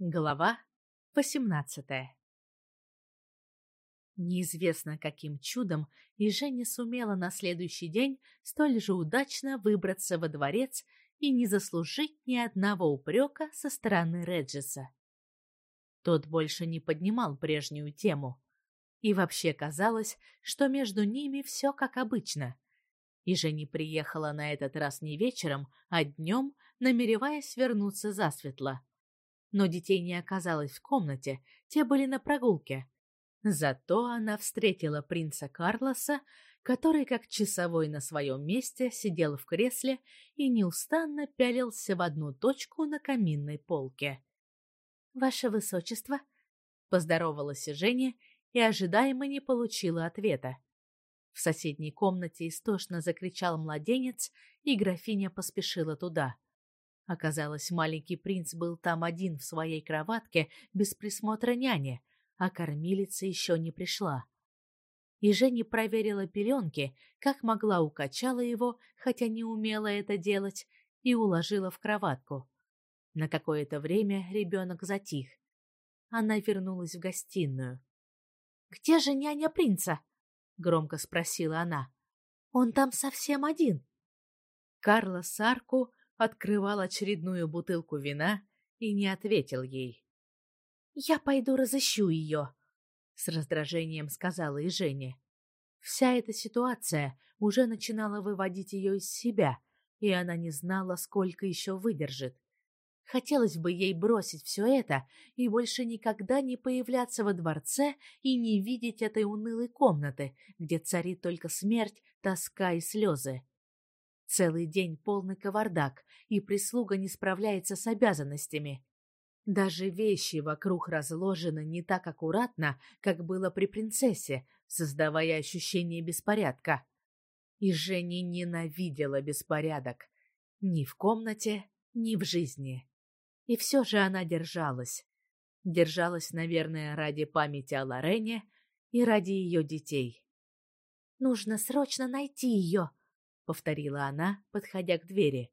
Глава 18 Неизвестно каким чудом и Женя сумела на следующий день столь же удачно выбраться во дворец и не заслужить ни одного упрека со стороны Реджиса. Тот больше не поднимал прежнюю тему. И вообще казалось, что между ними все как обычно. И Женя приехала на этот раз не вечером, а днем, намереваясь вернуться засветло но детей не оказалось в комнате, те были на прогулке. Зато она встретила принца Карлоса, который, как часовой на своем месте, сидел в кресле и неустанно пялился в одну точку на каминной полке. «Ваше высочество», — поздоровалась Женя и ожидаемо не получила ответа. В соседней комнате истошно закричал младенец, и графиня поспешила туда — Оказалось, маленький принц был там один в своей кроватке, без присмотра няни, а кормилица еще не пришла. И Женя проверила пеленки, как могла укачала его, хотя не умела это делать, и уложила в кроватку. На какое-то время ребенок затих. Она вернулась в гостиную. «Где же няня принца?» — громко спросила она. «Он там совсем один». Карла Сарку открывал очередную бутылку вина и не ответил ей. «Я пойду разыщу ее», — с раздражением сказала и Женя. Вся эта ситуация уже начинала выводить ее из себя, и она не знала, сколько еще выдержит. Хотелось бы ей бросить все это и больше никогда не появляться во дворце и не видеть этой унылой комнаты, где царит только смерть, тоска и слезы. Целый день полный кавардак, и прислуга не справляется с обязанностями. Даже вещи вокруг разложены не так аккуратно, как было при принцессе, создавая ощущение беспорядка. И Женя ненавидела беспорядок. Ни в комнате, ни в жизни. И все же она держалась. Держалась, наверное, ради памяти о Лорене и ради ее детей. «Нужно срочно найти ее», повторила она, подходя к двери.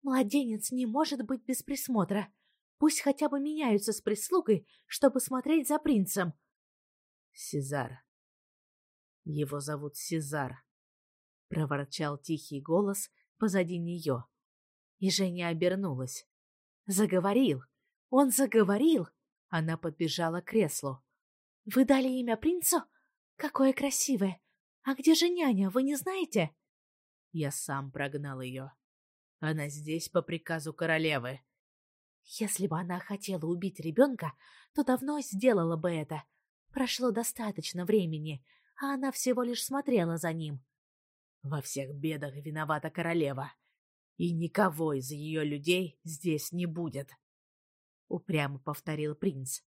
Младенец не может быть без присмотра. Пусть хотя бы меняются с прислугой, чтобы смотреть за принцем. Сезар. Его зовут Сезар, проворчал тихий голос позади нее. И Женя обернулась. Заговорил. Он заговорил. Она подбежала к креслу. Вы дали имя принцу? Какое красивое. А где же няня, вы не знаете? Я сам прогнал ее. Она здесь по приказу королевы. Если бы она хотела убить ребенка, то давно сделала бы это. Прошло достаточно времени, а она всего лишь смотрела за ним. Во всех бедах виновата королева, и никого из ее людей здесь не будет. Упрямо повторил принц,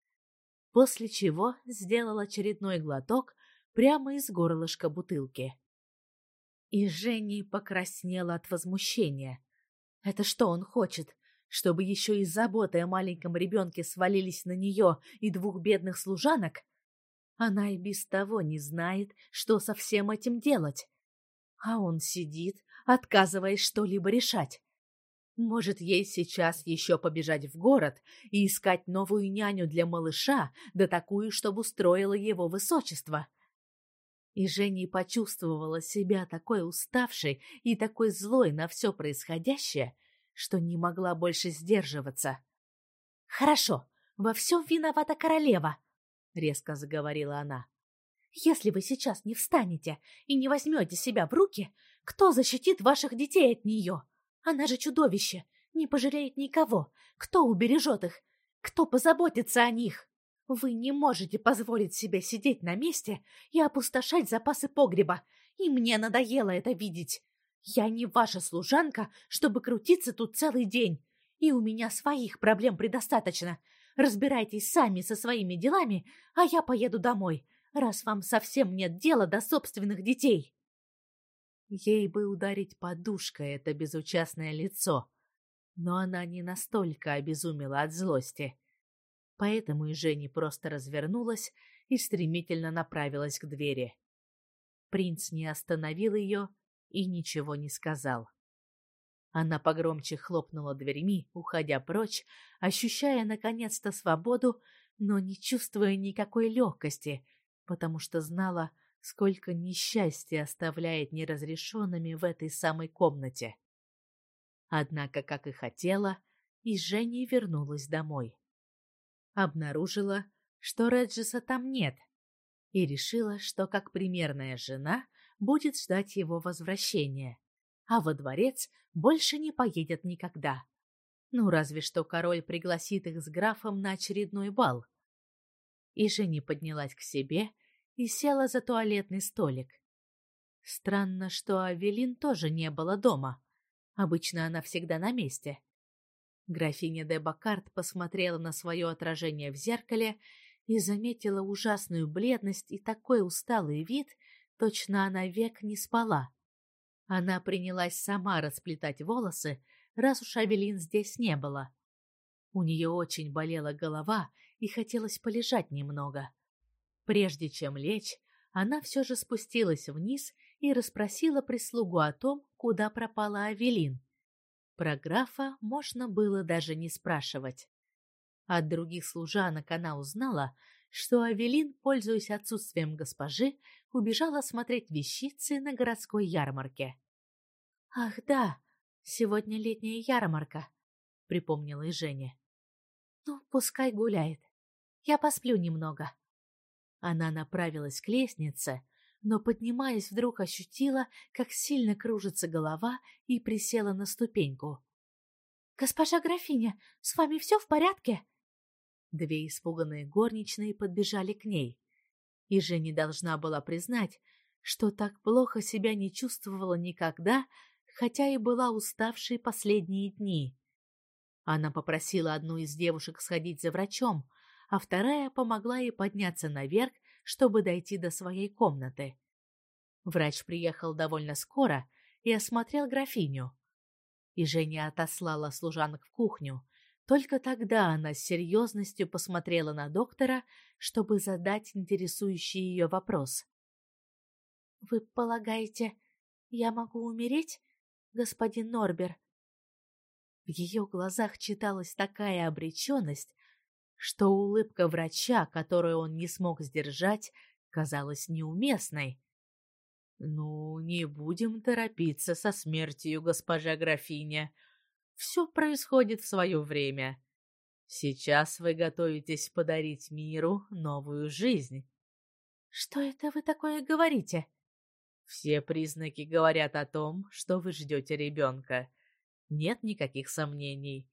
после чего сделал очередной глоток прямо из горлышка бутылки. И Женя покраснела от возмущения. Это что он хочет? Чтобы еще и заботы о маленьком ребенке свалились на нее и двух бедных служанок? Она и без того не знает, что со всем этим делать. А он сидит, отказываясь что-либо решать. Может, ей сейчас еще побежать в город и искать новую няню для малыша, да такую, чтобы устроила его высочество. — и Женя почувствовала себя такой уставшей и такой злой на все происходящее, что не могла больше сдерживаться. «Хорошо, во всем виновата королева», — резко заговорила она. «Если вы сейчас не встанете и не возьмете себя в руки, кто защитит ваших детей от нее? Она же чудовище, не пожалеет никого. Кто убережет их? Кто позаботится о них?» Вы не можете позволить себе сидеть на месте и опустошать запасы погреба, и мне надоело это видеть. Я не ваша служанка, чтобы крутиться тут целый день, и у меня своих проблем предостаточно. Разбирайтесь сами со своими делами, а я поеду домой, раз вам совсем нет дела до собственных детей. Ей бы ударить подушкой это безучастное лицо, но она не настолько обезумела от злости. Поэтому и Женя просто развернулась и стремительно направилась к двери. Принц не остановил ее и ничего не сказал. Она погромче хлопнула дверьми, уходя прочь, ощущая наконец-то свободу, но не чувствуя никакой легкости, потому что знала, сколько несчастья оставляет неразрешенными в этой самой комнате. Однако, как и хотела, и Женя вернулась домой. Обнаружила, что Реджиса там нет, и решила, что как примерная жена будет ждать его возвращения, а во дворец больше не поедет никогда. Ну, разве что король пригласит их с графом на очередной бал. И Женя поднялась к себе и села за туалетный столик. Странно, что Авелин тоже не было дома. Обычно она всегда на месте. Графиня де Бакарт посмотрела на свое отражение в зеркале и заметила ужасную бледность и такой усталый вид, точно она век не спала. Она принялась сама расплетать волосы, раз уж Авелин здесь не было. У нее очень болела голова и хотелось полежать немного. Прежде чем лечь, она все же спустилась вниз и расспросила прислугу о том, куда пропала Авелин. Про графа можно было даже не спрашивать. От других служанок она узнала, что Авелин, пользуясь отсутствием госпожи, убежала смотреть вещицы на городской ярмарке. «Ах да, сегодня летняя ярмарка», — припомнила и Женя. «Ну, пускай гуляет. Я посплю немного». Она направилась к лестнице, но, поднимаясь, вдруг ощутила, как сильно кружится голова и присела на ступеньку. «Госпожа графиня, с вами все в порядке?» Две испуганные горничные подбежали к ней. И же не должна была признать, что так плохо себя не чувствовала никогда, хотя и была уставшей последние дни. Она попросила одну из девушек сходить за врачом, а вторая помогла ей подняться наверх, чтобы дойти до своей комнаты. Врач приехал довольно скоро и осмотрел графиню. И Женя отослала служанок в кухню. Только тогда она с серьезностью посмотрела на доктора, чтобы задать интересующий ее вопрос. «Вы полагаете, я могу умереть, господин Норбер?» В ее глазах читалась такая обреченность, что улыбка врача, которую он не смог сдержать, казалась неуместной. «Ну, не будем торопиться со смертью, госпожа графиня. Все происходит в свое время. Сейчас вы готовитесь подарить миру новую жизнь». «Что это вы такое говорите?» «Все признаки говорят о том, что вы ждете ребенка. Нет никаких сомнений.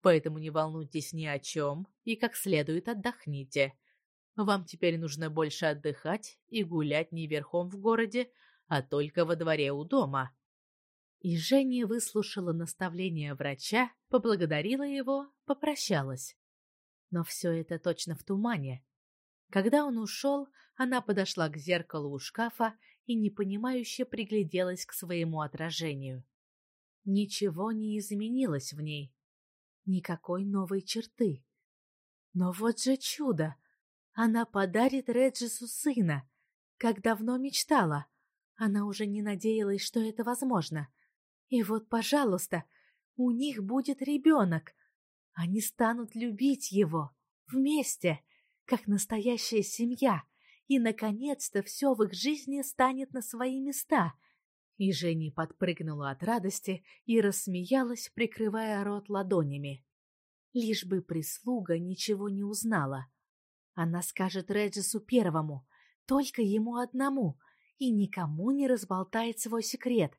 Поэтому не волнуйтесь ни о чем и как следует отдохните. Вам теперь нужно больше отдыхать и гулять не верхом в городе, а только во дворе у дома. И Женя выслушала наставление врача, поблагодарила его, попрощалась. Но все это точно в тумане. Когда он ушел, она подошла к зеркалу у шкафа и непонимающе пригляделась к своему отражению. Ничего не изменилось в ней никакой новой черты. Но вот же чудо! Она подарит Реджису сына, как давно мечтала. Она уже не надеялась, что это возможно. И вот, пожалуйста, у них будет ребенок. Они станут любить его вместе, как настоящая семья, и, наконец-то, все в их жизни станет на свои места — и Женя подпрыгнула от радости и рассмеялась, прикрывая рот ладонями. Лишь бы прислуга ничего не узнала. Она скажет Реджису первому, только ему одному, и никому не разболтает свой секрет.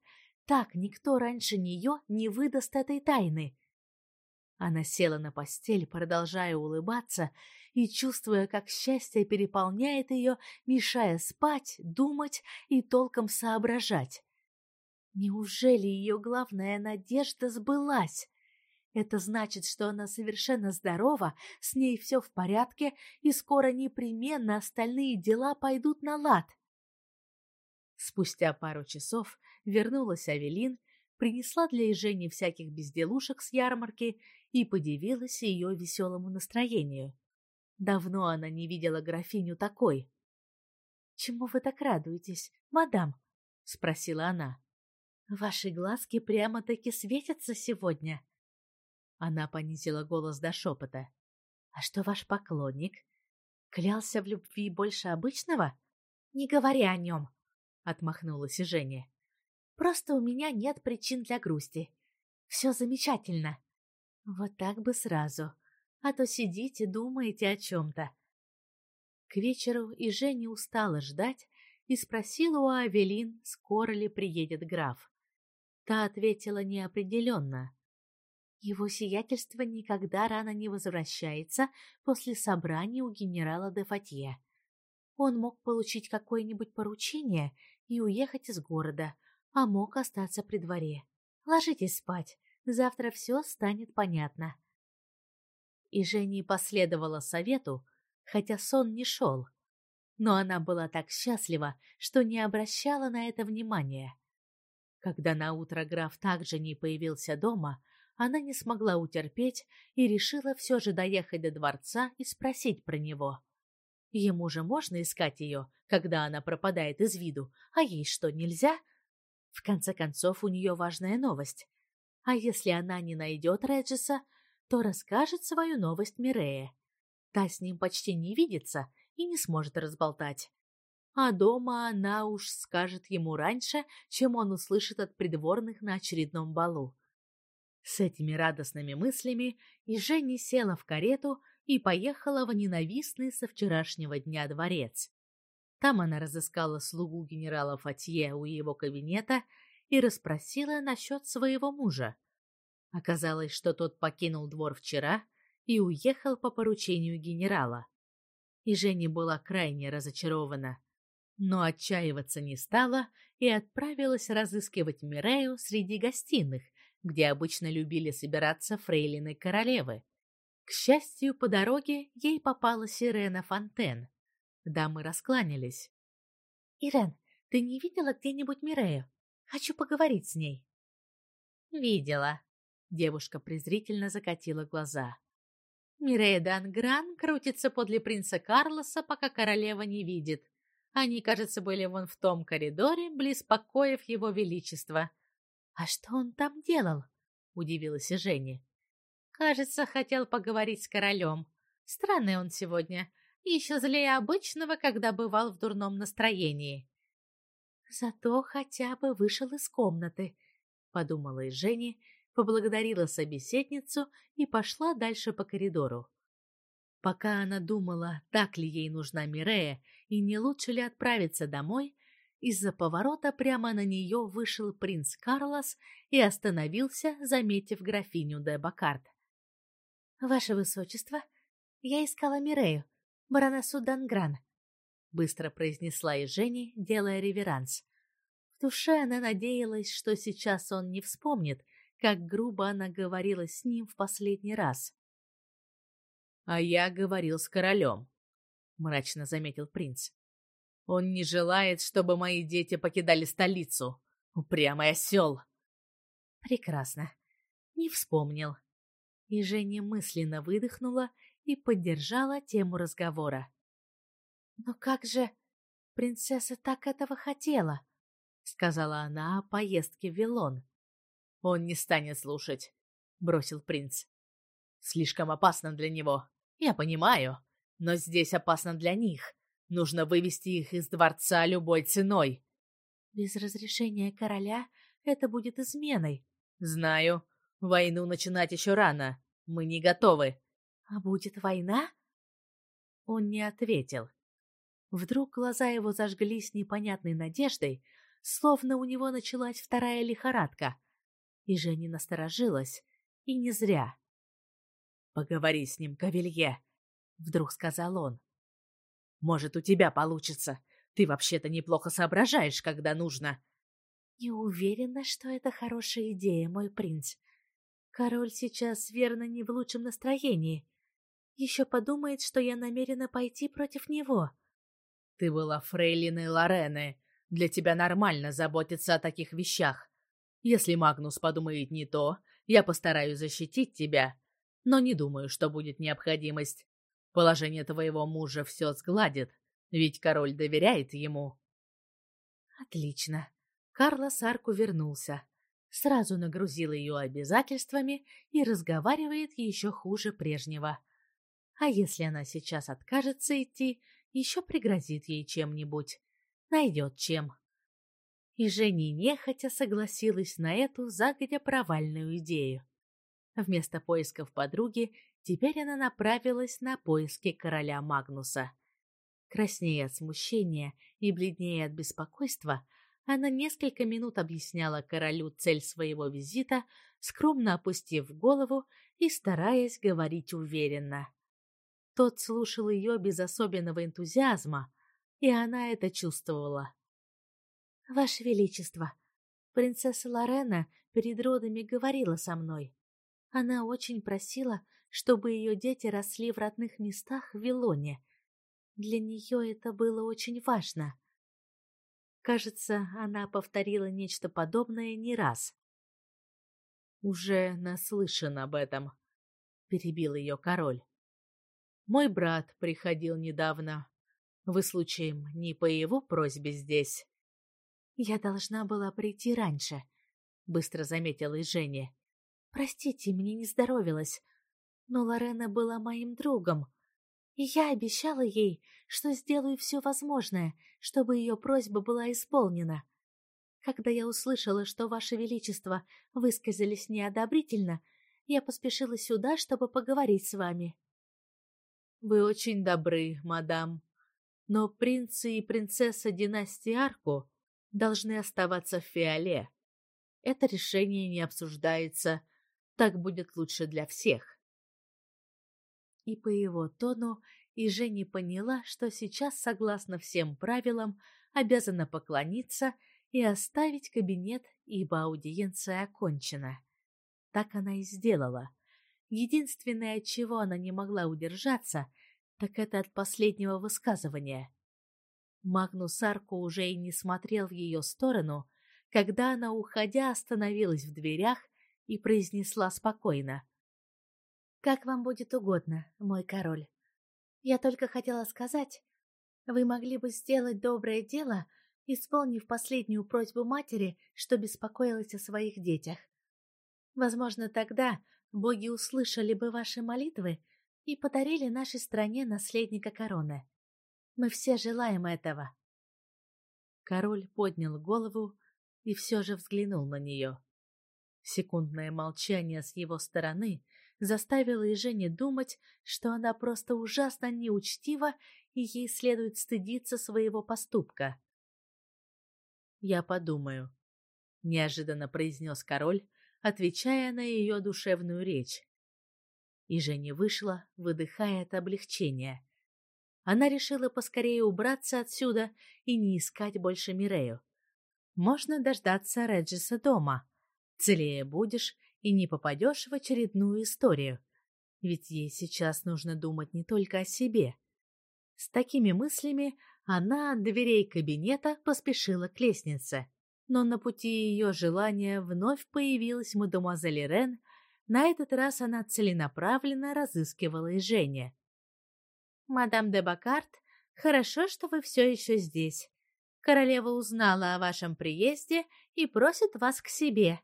Так никто раньше нее не выдаст этой тайны. Она села на постель, продолжая улыбаться и чувствуя, как счастье переполняет ее, мешая спать, думать и толком соображать. Неужели ее главная надежда сбылась? Это значит, что она совершенно здорова, с ней все в порядке, и скоро непременно остальные дела пойдут на лад. Спустя пару часов вернулась Авелин, принесла для Жени всяких безделушек с ярмарки и подивилась ее веселому настроению. Давно она не видела графиню такой. — Чему вы так радуетесь, мадам? — спросила она. Ваши глазки прямо-таки светятся сегодня. Она понизила голос до шепота. А что ваш поклонник? Клялся в любви больше обычного? Не говори о нем, отмахнулась Женя. Просто у меня нет причин для грусти. Все замечательно. Вот так бы сразу. А то сидите, думаете о чем-то. К вечеру и Женя устала ждать и спросила у Авелин, скоро ли приедет граф. Та ответила неопределенно. Его сиятельство никогда рано не возвращается после собрания у генерала де Фатье. Он мог получить какое-нибудь поручение и уехать из города, а мог остаться при дворе. Ложитесь спать, завтра все станет понятно. И Женя последовала совету, хотя сон не шел. Но она была так счастлива, что не обращала на это внимания. Когда наутро граф также не появился дома, она не смогла утерпеть и решила все же доехать до дворца и спросить про него. Ему же можно искать ее, когда она пропадает из виду, а ей что, нельзя? В конце концов, у нее важная новость. А если она не найдет Реджиса, то расскажет свою новость Мирее. Та с ним почти не видится и не сможет разболтать. А дома она уж скажет ему раньше, чем он услышит от придворных на очередном балу. С этими радостными мыслями и Женя села в карету и поехала в ненавистный со вчерашнего дня дворец. Там она разыскала слугу генерала Фатье у его кабинета и расспросила насчет своего мужа. Оказалось, что тот покинул двор вчера и уехал по поручению генерала. И Женя была крайне разочарована, но отчаиваться не стала и отправилась разыскивать Мирею среди гостиных, где обычно любили собираться фрейлины королевы. К счастью, по дороге ей попала Сирена Фонтен. Дамы раскланялись. «Ирен, ты не видела где-нибудь Мирею? Хочу поговорить с ней». «Видела». Девушка презрительно закатила глаза. Мирея Дангран крутится подле принца Карлоса, пока королева не видит. Они, кажется, были вон в том коридоре, близ покоев его величества. «А что он там делал?» — удивилась Женя. «Кажется, хотел поговорить с королем. Странный он сегодня, еще злее обычного, когда бывал в дурном настроении». «Зато хотя бы вышел из комнаты», — подумала и Женя, поблагодарила собеседницу и пошла дальше по коридору. Пока она думала, так ли ей нужна Мирея и не лучше ли отправиться домой, из-за поворота прямо на нее вышел принц Карлос и остановился, заметив графиню де Бакарт. «Ваше высочество, я искала Мирею, баронессу Дангран», — быстро произнесла и Женя, делая реверанс. В душе она надеялась, что сейчас он не вспомнит, как грубо она говорила с ним в последний раз. «А я говорил с королем», — мрачно заметил принц. Он не желает, чтобы мои дети покидали столицу. Упрямый осел. Прекрасно. Не вспомнил. И Женя мысленно выдохнула и поддержала тему разговора. Но как же принцесса так этого хотела? сказала она о поездке в Вилон. Он не станет слушать, бросил принц. Слишком опасно для него. Я понимаю, но здесь опасно для них. Нужно вывести их из дворца любой ценой. Без разрешения короля это будет изменой. Знаю. Войну начинать еще рано. Мы не готовы. А будет война? Он не ответил. Вдруг глаза его зажглись непонятной надеждой, словно у него началась вторая лихорадка. И Женя насторожилась, и не зря. «Поговори с ним, Кавилье», — вдруг сказал он. Может, у тебя получится. Ты вообще-то неплохо соображаешь, когда нужно. Не уверена, что это хорошая идея, мой принц. Король сейчас верно не в лучшем настроении. Еще подумает, что я намерена пойти против него. Ты была фрейлиной Лорены. Для тебя нормально заботиться о таких вещах. Если Магнус подумает не то, я постараюсь защитить тебя. Но не думаю, что будет необходимость. Положение твоего мужа все сгладит, ведь король доверяет ему. Отлично. Карлос Арку вернулся. Сразу нагрузил ее обязательствами и разговаривает еще хуже прежнего. А если она сейчас откажется идти, еще пригрозит ей чем-нибудь. Найдет чем. И Женя нехотя согласилась на эту загодя провальную идею. Вместо поисков подруги теперь она направилась на поиски короля Магнуса. Краснея от смущения и бледнее от беспокойства, она несколько минут объясняла королю цель своего визита, скромно опустив голову и стараясь говорить уверенно. Тот слушал ее без особенного энтузиазма, и она это чувствовала. «Ваше Величество, принцесса Лорена перед родами говорила со мной. Она очень просила, чтобы ее дети росли в родных местах в Вилоне. Для нее это было очень важно. Кажется, она повторила нечто подобное не раз. «Уже наслышан об этом», — перебил ее король. «Мой брат приходил недавно. Вы, случаем, не по его просьбе здесь?» «Я должна была прийти раньше», — быстро заметила и Женя. Простите, мне не здоровилось, но Лорена была моим другом, и я обещала ей, что сделаю все возможное, чтобы ее просьба была исполнена. Когда я услышала, что Ваше Величество высказались неодобрительно, я поспешила сюда, чтобы поговорить с вами. Вы очень добры, мадам, но принцы и принцесса династии Арку должны оставаться в Фиоле. Это решение не обсуждается, так будет лучше для всех. И по его тону и Женя поняла, что сейчас, согласно всем правилам, обязана поклониться и оставить кабинет, ибо аудиенция окончена. Так она и сделала. Единственное, от чего она не могла удержаться, так это от последнего высказывания. Магнус Арку уже и не смотрел в ее сторону, когда она, уходя, остановилась в дверях и произнесла спокойно. «Как вам будет угодно, мой король. Я только хотела сказать, вы могли бы сделать доброе дело, исполнив последнюю просьбу матери, что беспокоилась о своих детях. Возможно, тогда боги услышали бы ваши молитвы и подарили нашей стране наследника короны. Мы все желаем этого». Король поднял голову и все же взглянул на нее. Секундное молчание с его стороны заставило и Жене думать, что она просто ужасно неучтива и ей следует стыдиться своего поступка. «Я подумаю», — неожиданно произнес король, отвечая на ее душевную речь. И Женя вышла, выдыхая от облегчения. Она решила поскорее убраться отсюда и не искать больше Мирею. Можно дождаться Реджиса дома — Целее будешь и не попадешь в очередную историю. Ведь ей сейчас нужно думать не только о себе. С такими мыслями она от дверей кабинета поспешила к лестнице. Но на пути ее желания вновь появилась мадемуазель Рен. На этот раз она целенаправленно разыскивала и Женя. «Мадам де Бакарт, хорошо, что вы все еще здесь. Королева узнала о вашем приезде и просит вас к себе»,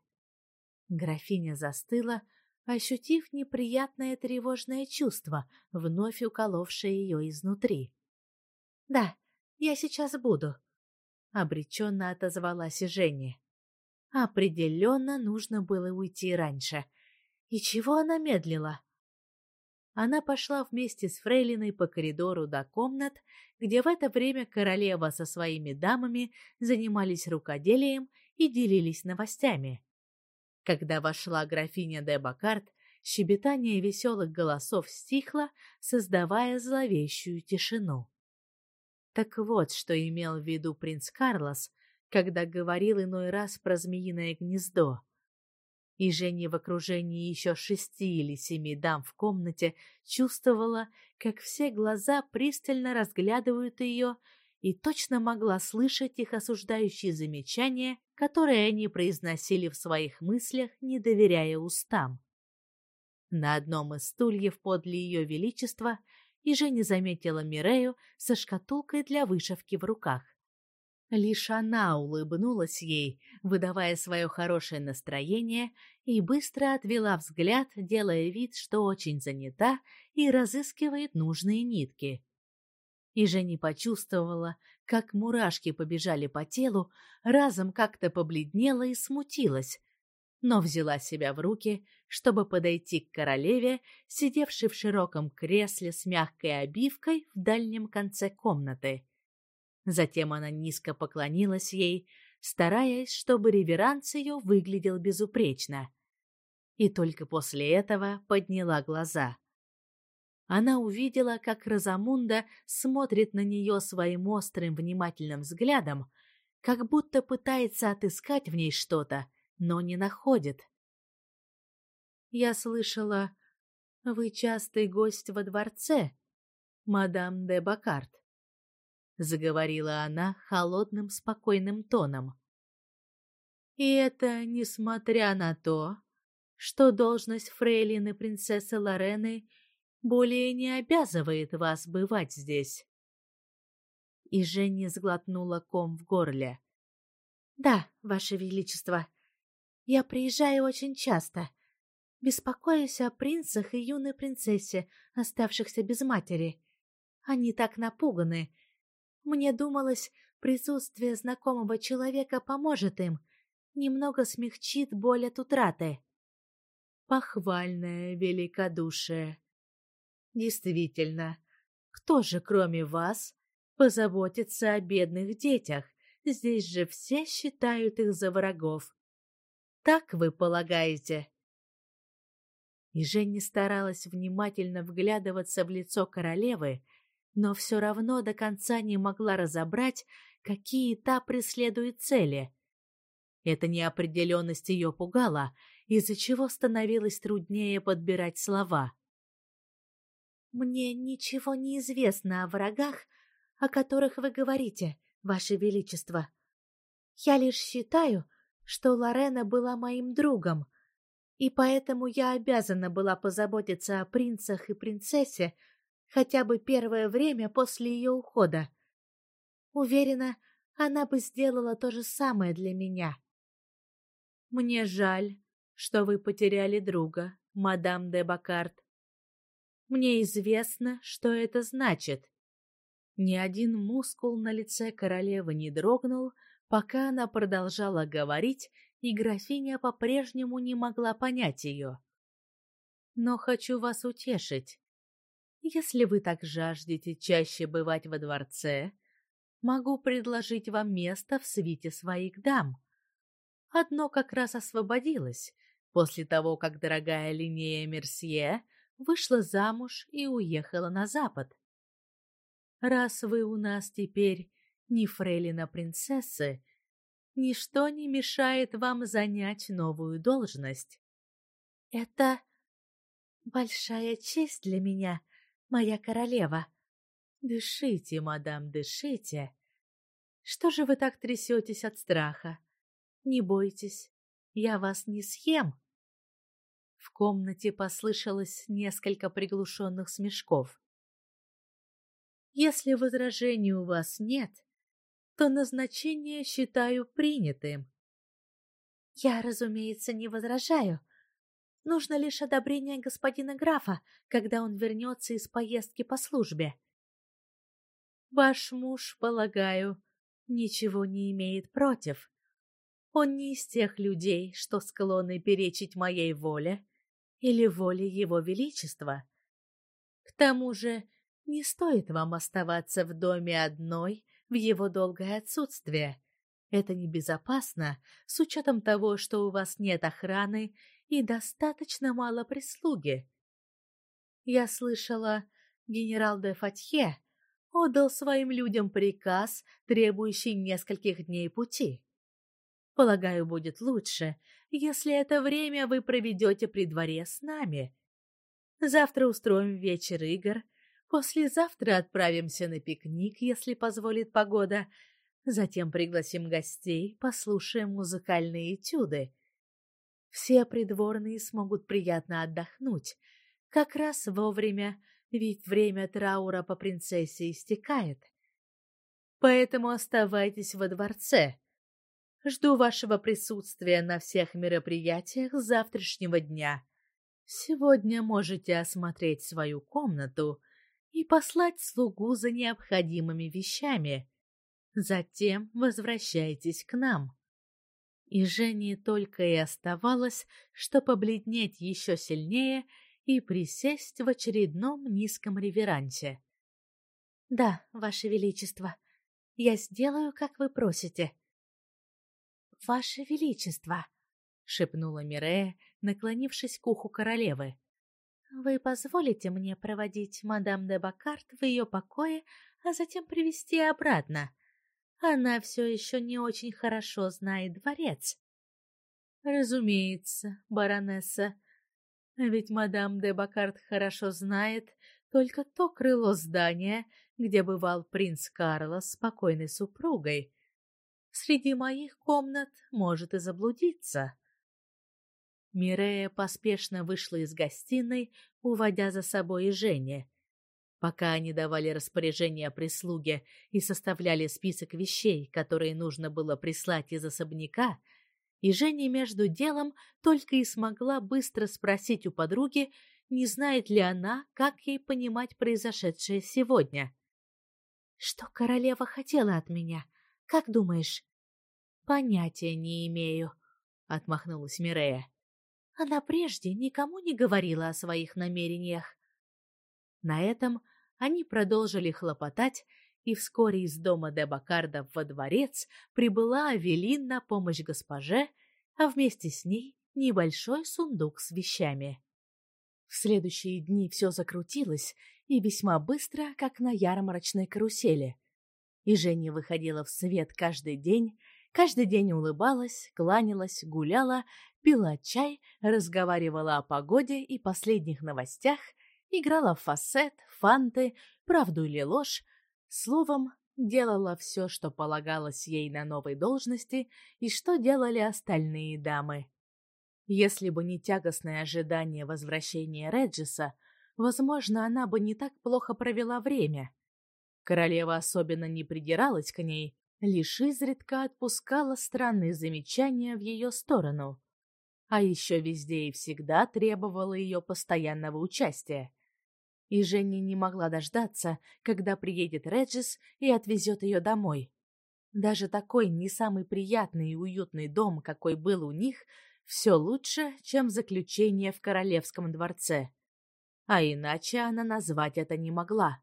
Графиня застыла, ощутив неприятное тревожное чувство, вновь уколовшее ее изнутри. «Да, я сейчас буду», — обреченно отозвалась Женя. Определенно нужно было уйти раньше. И чего она медлила? Она пошла вместе с Фрейлиной по коридору до комнат, где в это время королева со своими дамами занимались рукоделием и делились новостями. Когда вошла графиня де Бакарт, щебетание веселых голосов стихло, создавая зловещую тишину. Так вот, что имел в виду принц Карлос, когда говорил иной раз про змеиное гнездо. И Женя в окружении еще шести или семи дам в комнате чувствовала, как все глаза пристально разглядывают ее и точно могла слышать их осуждающие замечания, которые они произносили в своих мыслях, не доверяя устам. На одном из стульев подле ее величества и Женя заметила Мирею со шкатулкой для вышивки в руках. Лишь она улыбнулась ей, выдавая свое хорошее настроение, и быстро отвела взгляд, делая вид, что очень занята и разыскивает нужные нитки. И Женя почувствовала, как мурашки побежали по телу, разом как-то побледнела и смутилась, но взяла себя в руки, чтобы подойти к королеве, сидевшей в широком кресле с мягкой обивкой в дальнем конце комнаты. Затем она низко поклонилась ей, стараясь, чтобы реверанс ее выглядел безупречно. И только после этого подняла глаза. Она увидела, как Розамунда смотрит на нее своим острым внимательным взглядом, как будто пытается отыскать в ней что-то, но не находит. «Я слышала, вы частый гость во дворце, мадам де Бакарт», — заговорила она холодным, спокойным тоном. «И это несмотря на то, что должность фрейлины принцессы Лорены более не обязывает вас бывать здесь». И Женя сглотнула ком в горле. «Да, ваше величество, я приезжаю очень часто. Беспокоюсь о принцах и юной принцессе, оставшихся без матери. Они так напуганы, мне думалось, присутствие знакомого человека поможет им, немного смягчит боль от утраты. Похвальное великодушие. Действительно, кто же, кроме вас, позаботится о бедных детях? Здесь же все считают их за врагов. Так вы полагаете? И Женя старалась внимательно вглядываться в лицо королевы, но все равно до конца не могла разобрать, какие та преследует цели. Эта неопределенность ее пугала, из-за чего становилось труднее подбирать слова. «Мне ничего не известно о врагах, о которых вы говорите, Ваше Величество. Я лишь считаю, что Лорена была моим другом, и поэтому я обязана была позаботиться о принцах и принцессе, хотя бы первое время после ее ухода. Уверена, она бы сделала то же самое для меня. Мне жаль, что вы потеряли друга, мадам де Бакарт. Мне известно, что это значит. Ни один мускул на лице королевы не дрогнул, пока она продолжала говорить, и графиня по-прежнему не могла понять ее. Но хочу вас утешить. Если вы так жаждете чаще бывать во дворце, могу предложить вам место в свите своих дам. Одно как раз освободилось после того, как дорогая Линея Мерсье вышла замуж и уехала на запад. Раз вы у нас теперь не фрейлина принцессы, ничто не мешает вам занять новую должность. Это большая честь для меня — моя королева. Дышите, мадам, дышите. Что же вы так трясетесь от страха? Не бойтесь, я вас не съем. В комнате послышалось несколько приглушенных смешков. Если возражений у вас нет, то назначение считаю принятым. Я, разумеется, не возражаю, Нужно лишь одобрение господина графа, когда он вернется из поездки по службе. Ваш муж, полагаю, ничего не имеет против. Он не из тех людей, что склонны перечить моей воле или воле его величества. К тому же, не стоит вам оставаться в доме одной в его долгое отсутствие. Это небезопасно, с учетом того, что у вас нет охраны и достаточно мало прислуги. Я слышала, генерал де Фатье отдал своим людям приказ, требующий нескольких дней пути. Полагаю, будет лучше, если это время вы проведете при дворе с нами. Завтра устроим вечер игр, послезавтра отправимся на пикник, если позволит погода, затем пригласим гостей, послушаем музыкальные этюды — все придворные смогут приятно отдохнуть. Как раз вовремя, ведь время траура по принцессе истекает. Поэтому оставайтесь во дворце. Жду вашего присутствия на всех мероприятиях завтрашнего дня. Сегодня можете осмотреть свою комнату и послать слугу за необходимыми вещами. Затем возвращайтесь к нам. И Жене только и оставалось, что побледнеть еще сильнее и присесть в очередном низком реверансе. «Да, Ваше Величество, я сделаю, как вы просите». «Ваше Величество», — шепнула Мирея, наклонившись к уху королевы. «Вы позволите мне проводить мадам де Бакарт в ее покое, а затем привести обратно?» Она все еще не очень хорошо знает дворец. Разумеется, баронесса. Ведь мадам де Бакарт хорошо знает только то крыло здания, где бывал принц Карлос с покойной супругой. Среди моих комнат может и заблудиться. Мирея поспешно вышла из гостиной, уводя за собой и Женя. Пока они давали распоряжение прислуге и составляли список вещей, которые нужно было прислать из особняка, и Женя между делом только и смогла быстро спросить у подруги, не знает ли она, как ей понимать произошедшее сегодня. «Что королева хотела от меня? Как думаешь?» «Понятия не имею», — отмахнулась Мирея. Она прежде никому не говорила о своих намерениях. На этом они продолжили хлопотать, и вскоре из дома де Бакарда во дворец прибыла Авелин на помощь госпоже, а вместе с ней небольшой сундук с вещами. В следующие дни все закрутилось, и весьма быстро, как на ярмарочной карусели. И Женя выходила в свет каждый день, каждый день улыбалась, кланялась, гуляла, пила чай, разговаривала о погоде и последних новостях играла в фасет, фанты, правду или ложь, словом, делала все, что полагалось ей на новой должности и что делали остальные дамы. Если бы не тягостное ожидание возвращения Реджиса, возможно, она бы не так плохо провела время. Королева особенно не придиралась к ней, лишь изредка отпускала странные замечания в ее сторону. А еще везде и всегда требовала ее постоянного участия и Женя не могла дождаться, когда приедет Реджис и отвезет ее домой. Даже такой не самый приятный и уютный дом, какой был у них, все лучше, чем заключение в королевском дворце. А иначе она назвать это не могла.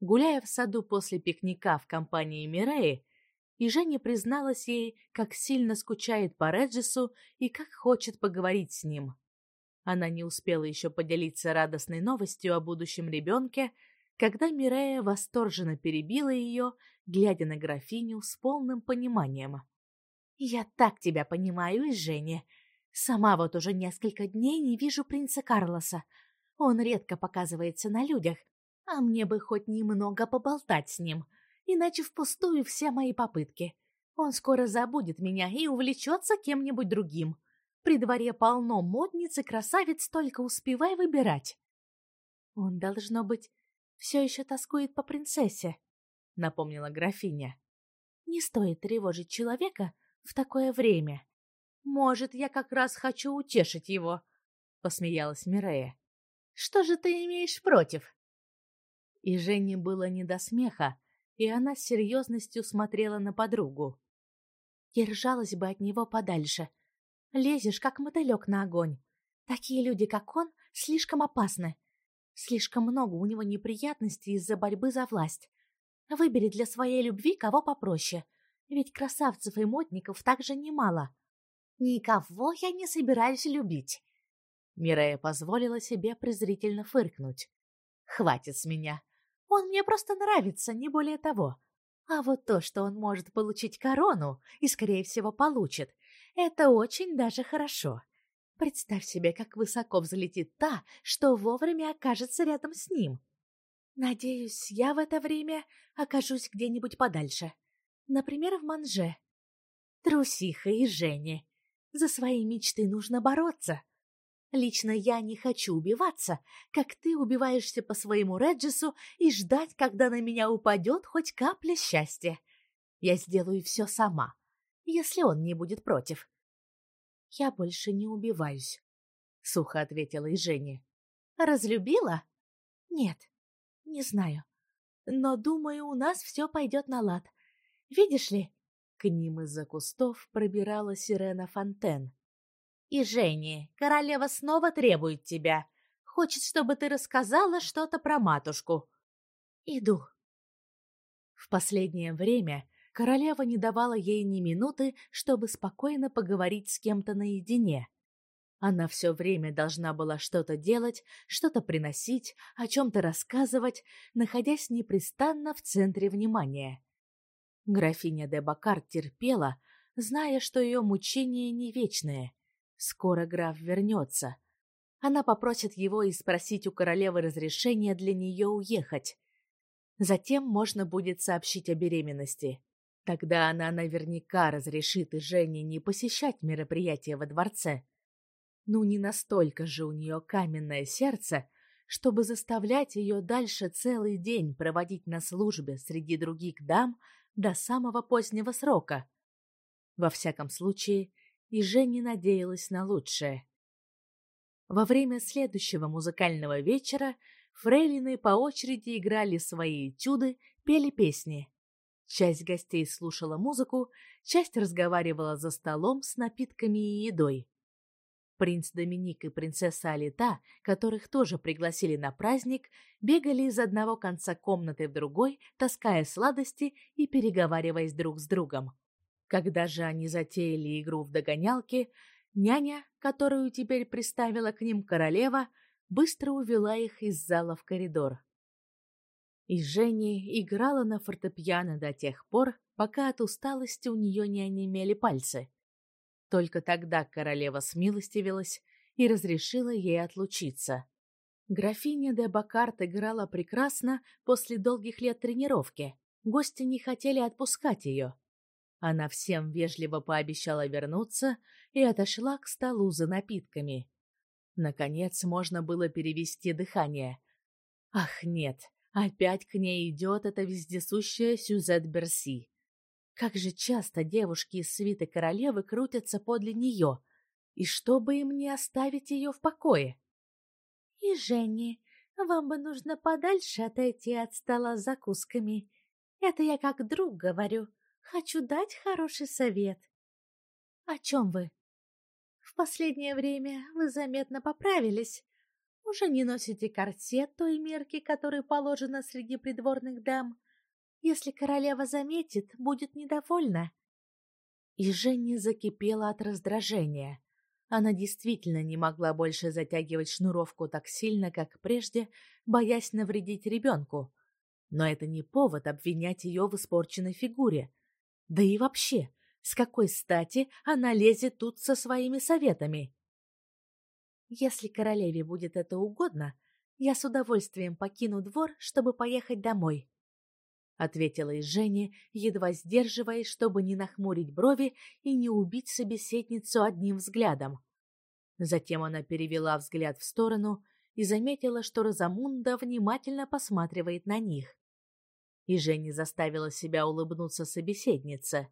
Гуляя в саду после пикника в компании Миреи, и Женя призналась ей, как сильно скучает по Реджису и как хочет поговорить с ним. Она не успела еще поделиться радостной новостью о будущем ребенке, когда Мирея восторженно перебила ее, глядя на графиню с полным пониманием. «Я так тебя понимаю, Женя. Сама вот уже несколько дней не вижу принца Карлоса. Он редко показывается на людях, а мне бы хоть немного поболтать с ним, иначе впустую все мои попытки. Он скоро забудет меня и увлечется кем-нибудь другим. При дворе полно модниц и красавиц, только успевай выбирать. Он, должно быть, все еще тоскует по принцессе, напомнила графиня. Не стоит тревожить человека в такое время. Может, я как раз хочу утешить его, посмеялась Мирея. Что же ты имеешь против? И Жене было не до смеха, и она с серьезностью смотрела на подругу. Держалась бы от него подальше, Лезешь, как мотылек на огонь. Такие люди, как он, слишком опасны. Слишком много у него неприятностей из-за борьбы за власть. Выбери для своей любви кого попроще. Ведь красавцев и модников также немало. Никого я не собираюсь любить. Мирея позволила себе презрительно фыркнуть. Хватит с меня. Он мне просто нравится, не более того. А вот то, что он может получить корону, и, скорее всего, получит, это очень даже хорошо. Представь себе, как высоко взлетит та, что вовремя окажется рядом с ним. Надеюсь, я в это время окажусь где-нибудь подальше. Например, в Манже. Трусиха и Женя. За свои мечты нужно бороться. Лично я не хочу убиваться, как ты убиваешься по своему Реджису и ждать, когда на меня упадет хоть капля счастья. Я сделаю все сама, если он не будет против. Я больше не убиваюсь, — сухо ответила и Женя. Разлюбила? Нет, не знаю. Но, думаю, у нас все пойдет на лад. Видишь ли, к ним из-за кустов пробиралась сирена Фонтен. И Женя, королева снова требует тебя. Хочет, чтобы ты рассказала что-то про матушку. Иду. В последнее время королева не давала ей ни минуты, чтобы спокойно поговорить с кем-то наедине. Она все время должна была что-то делать, что-то приносить, о чем-то рассказывать, находясь непрестанно в центре внимания. Графиня де Бакар терпела, зная, что ее мучения не вечные. Скоро граф вернется. Она попросит его и спросить у королевы разрешения для нее уехать. Затем можно будет сообщить о беременности. Тогда она наверняка разрешит и Жене не посещать мероприятия во дворце. Ну, не настолько же у нее каменное сердце, чтобы заставлять ее дальше целый день проводить на службе среди других дам до самого позднего срока. Во всяком случае, и Женя надеялась на лучшее. Во время следующего музыкального вечера фрейлины по очереди играли свои этюды, пели песни. Часть гостей слушала музыку, часть разговаривала за столом с напитками и едой. Принц Доминик и принцесса Алита, которых тоже пригласили на праздник, бегали из одного конца комнаты в другой, таская сладости и переговариваясь друг с другом. Когда же они затеяли игру в догонялки, няня, которую теперь приставила к ним королева, быстро увела их из зала в коридор. И Женя играла на фортепиано до тех пор, пока от усталости у нее не онемели пальцы. Только тогда королева смилостивилась и разрешила ей отлучиться. Графиня де Бакарт играла прекрасно после долгих лет тренировки. Гости не хотели отпускать ее. Она всем вежливо пообещала вернуться и отошла к столу за напитками. Наконец можно было перевести дыхание. Ах, нет, опять к ней идет эта вездесущая Сюзет Берси. Как же часто девушки из свиты королевы крутятся подле нее, и чтобы им не оставить ее в покое. И Женни, вам бы нужно подальше отойти от стола с закусками. Это я как друг говорю. Хочу дать хороший совет. О чем вы? В последнее время вы заметно поправились. Уже не носите корсет той мерки, которая положена среди придворных дам. Если королева заметит, будет недовольна. И Женя закипела от раздражения. Она действительно не могла больше затягивать шнуровку так сильно, как прежде, боясь навредить ребенку. Но это не повод обвинять ее в испорченной фигуре. Да и вообще, с какой стати она лезет тут со своими советами? Если королеве будет это угодно, я с удовольствием покину двор, чтобы поехать домой, ответила и Женя, едва сдерживаясь, чтобы не нахмурить брови и не убить собеседницу одним взглядом. Затем она перевела взгляд в сторону и заметила, что Розамунда внимательно посматривает на них и Женя заставила себя улыбнуться собеседнице.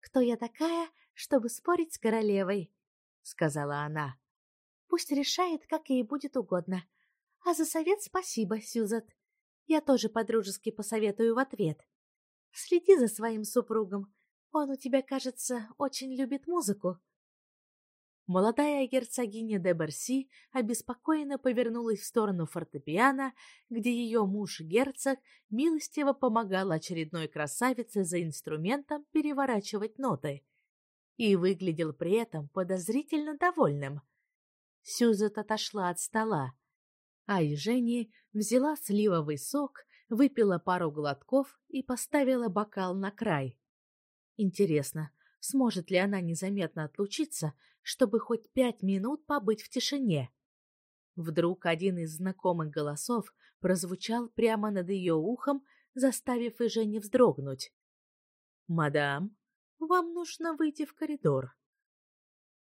«Кто я такая, чтобы спорить с королевой?» — сказала она. «Пусть решает, как ей будет угодно. А за совет спасибо, Сюзет. Я тоже подружески посоветую в ответ. Следи за своим супругом. Он у тебя, кажется, очень любит музыку. Молодая герцогиня де Берси обеспокоенно повернулась в сторону фортепиано, где ее муж-герцог милостиво помогал очередной красавице за инструментом переворачивать ноты и выглядел при этом подозрительно довольным. Сюзет отошла от стола, а Ежени взяла сливовый сок, выпила пару глотков и поставила бокал на край. Интересно, сможет ли она незаметно отлучиться, чтобы хоть пять минут побыть в тишине. Вдруг один из знакомых голосов прозвучал прямо над ее ухом, заставив Жене вздрогнуть. «Мадам, вам нужно выйти в коридор».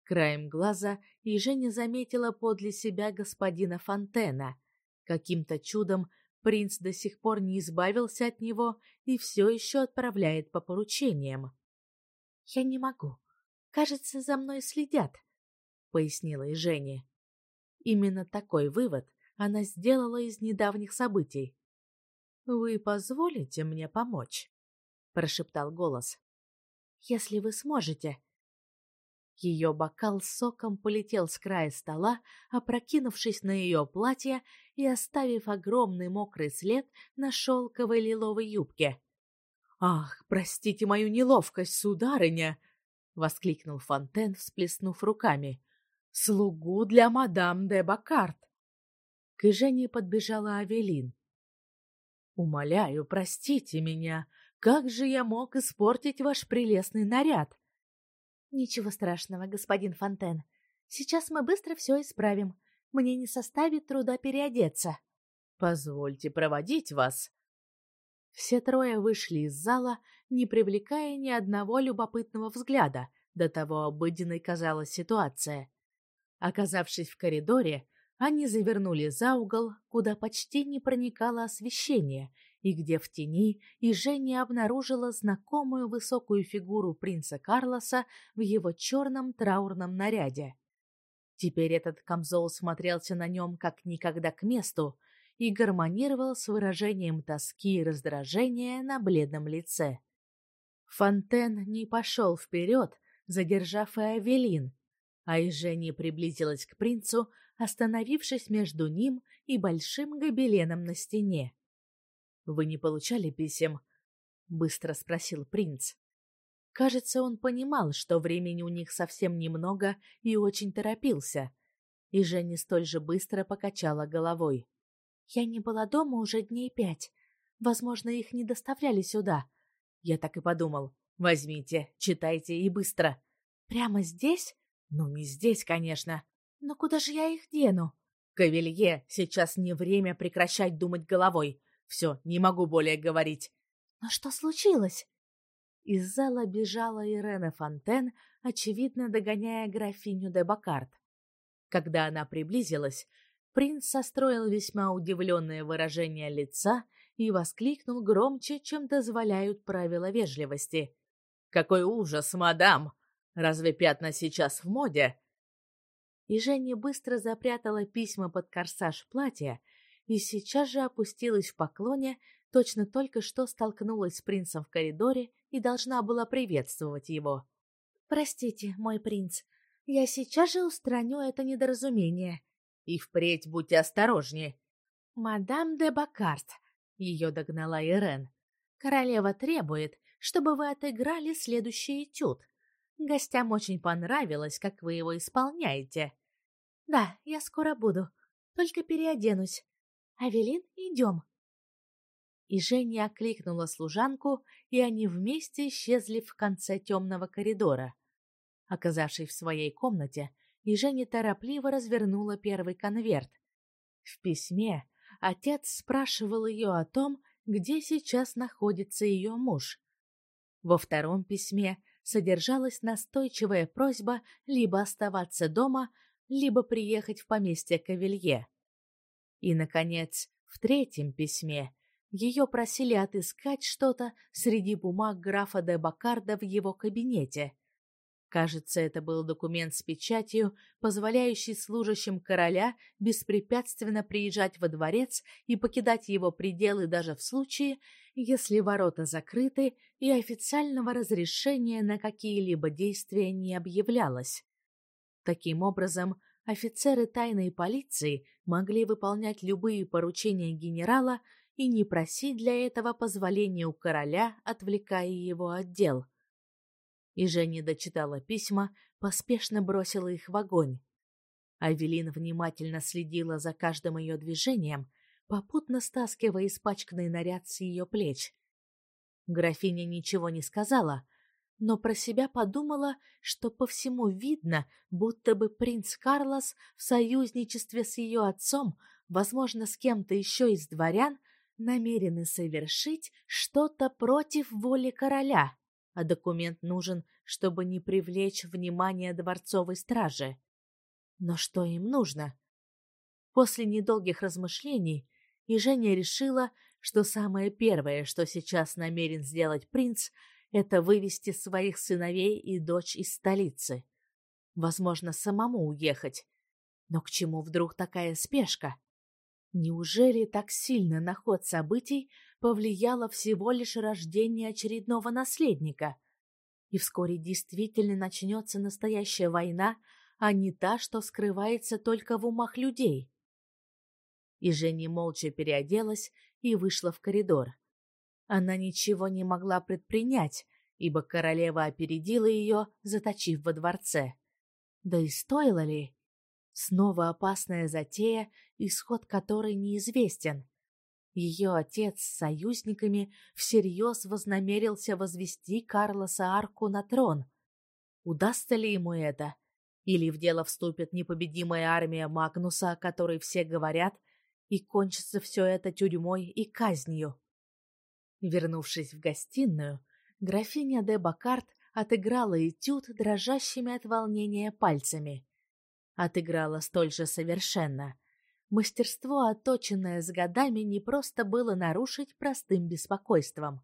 Краем глаза и Женя заметила подле себя господина Фонтена. Каким-то чудом принц до сих пор не избавился от него и все еще отправляет по поручениям. «Я не могу. Кажется, за мной следят», — пояснила и Женя. Именно такой вывод она сделала из недавних событий. «Вы позволите мне помочь?» — прошептал голос. «Если вы сможете», ее бокал соком полетел с края стола, опрокинувшись на ее платье и оставив огромный мокрый след на шелковой лиловой юбке. «Ах, простите мою неловкость, сударыня!» — воскликнул Фонтен, всплеснув руками. «Слугу для мадам де Бакарт!» К Жене подбежала Авелин. «Умоляю, простите меня. Как же я мог испортить ваш прелестный наряд?» Ничего страшного, господин Фонтен. Сейчас мы быстро все исправим. Мне не составит труда переодеться. Позвольте проводить вас. Все трое вышли из зала, не привлекая ни одного любопытного взгляда, до того обыденной казалась ситуация. Оказавшись в коридоре, они завернули за угол, куда почти не проникало освещение, и где в тени и Женя обнаружила знакомую высокую фигуру принца Карлоса в его черном траурном наряде. Теперь этот камзол смотрелся на нем как никогда к месту и гармонировал с выражением тоски и раздражения на бледном лице. Фонтен не пошел вперед, задержав и Авелин, а и приблизилась к принцу, остановившись между ним и большим гобеленом на стене. Вы не получали писем? быстро спросил принц. Кажется, он понимал, что времени у них совсем немного и очень торопился. И Женя столь же быстро покачала головой. Я не была дома уже дней пять. Возможно, их не доставляли сюда. Я так и подумал. Возьмите, читайте и быстро. Прямо здесь? Ну, не здесь, конечно. Но куда же я их дену? Кавелье, сейчас не время прекращать думать головой. Все, не могу более говорить. Но что случилось? Из зала бежала Ирена Фонтен, очевидно догоняя графиню де Бакарт. Когда она приблизилась, принц состроил весьма удивленное выражение лица и воскликнул громче, чем дозволяют правила вежливости. «Какой ужас, мадам! Разве пятна сейчас в моде?» И Женя быстро запрятала письма под корсаж платья и сейчас же опустилась в поклоне, точно только что столкнулась с принцем в коридоре и должна была приветствовать его. «Простите, мой принц, я сейчас же устраню это недоразумение». «И впредь будьте осторожнее». «Мадам де Бакарт», — ее догнала Ирен, — «королева требует, чтобы вы отыграли следующий этюд. Гостям очень понравилось, как вы его исполняете». «Да, я скоро буду, только переоденусь. «Авелин, идем!» И Женя окликнула служанку, и они вместе исчезли в конце темного коридора. Оказавшись в своей комнате, и Женя торопливо развернула первый конверт. В письме отец спрашивал ее о том, где сейчас находится ее муж. Во втором письме содержалась настойчивая просьба либо оставаться дома, либо приехать в поместье Кавелье. И, наконец, в третьем письме ее просили отыскать что-то среди бумаг графа де Бакарда в его кабинете. Кажется, это был документ с печатью, позволяющий служащим короля беспрепятственно приезжать во дворец и покидать его пределы даже в случае, если ворота закрыты и официального разрешения на какие-либо действия не объявлялось. Таким образом, офицеры тайной полиции могли выполнять любые поручения генерала и не просить для этого позволения у короля, отвлекая его от дел. И Женя дочитала письма, поспешно бросила их в огонь. Авелин внимательно следила за каждым ее движением, попутно стаскивая испачканный наряд с ее плеч. Графиня ничего не сказала, но про себя подумала, что по всему видно, будто бы принц Карлос в союзничестве с ее отцом, возможно, с кем-то еще из дворян, намерены совершить что-то против воли короля. А документ нужен, чтобы не привлечь внимание дворцовой стражи. Но что им нужно? После недолгих размышлений и Женя решила, что самое первое, что сейчас намерен сделать принц, это вывести своих сыновей и дочь из столицы. Возможно, самому уехать. Но к чему вдруг такая спешка? Неужели так сильно на ход событий повлияло всего лишь рождение очередного наследника? И вскоре действительно начнется настоящая война, а не та, что скрывается только в умах людей. И Женя молча переоделась и вышла в коридор. Она ничего не могла предпринять, ибо королева опередила ее, заточив во дворце. Да и стоило ли? Снова опасная затея, исход которой неизвестен. Ее отец с союзниками всерьез вознамерился возвести Карлоса Арку на трон. Удастся ли ему это? Или в дело вступит непобедимая армия Магнуса, о которой все говорят, и кончится все это тюрьмой и казнью? Вернувшись в гостиную, графиня де Бакарт отыграла этюд дрожащими от волнения пальцами отыграла столь же совершенно. Мастерство, отточенное с годами, не просто было нарушить простым беспокойством.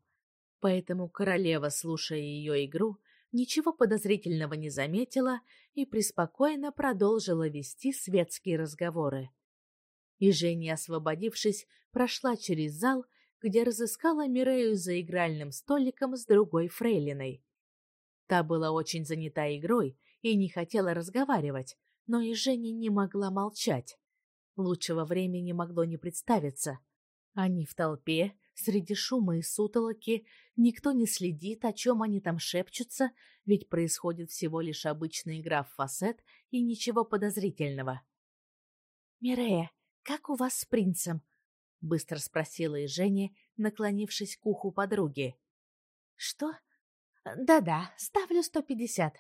Поэтому королева, слушая ее игру, ничего подозрительного не заметила и преспокойно продолжила вести светские разговоры. И Женя, освободившись, прошла через зал, где разыскала Мирею за игральным столиком с другой фрейлиной. Та была очень занята игрой и не хотела разговаривать, но и Женя не могла молчать. Лучшего времени могло не представиться. Они в толпе, среди шума и сутолоки, никто не следит, о чем они там шепчутся, ведь происходит всего лишь обычная игра в фасет и ничего подозрительного. «Мирея, как у вас с принцем?» — быстро спросила и Женя, наклонившись к уху подруги. «Что?» «Да-да, ставлю сто пятьдесят.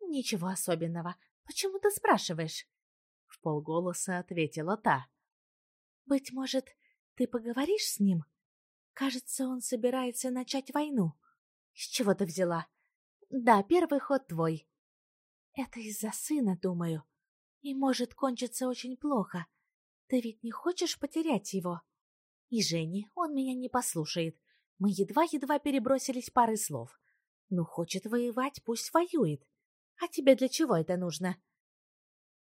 Ничего особенного, Почему ты спрашиваешь? В полголоса ответила та. Быть может, ты поговоришь с ним? Кажется, он собирается начать войну. С чего ты взяла? Да, первый ход твой. Это из-за сына, думаю. И может кончиться очень плохо. Ты ведь не хочешь потерять его? И Женни, он меня не послушает. Мы едва-едва перебросились парой слов. Ну, хочет воевать, пусть воюет. А тебе для чего это нужно?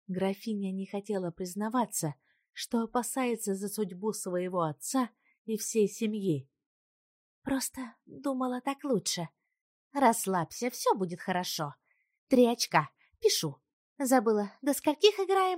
Графиня не хотела признаваться, что опасается за судьбу своего отца и всей семьи. Просто думала так лучше. Расслабься, все будет хорошо. Три очка. Пишу. Забыла, до скольких играем?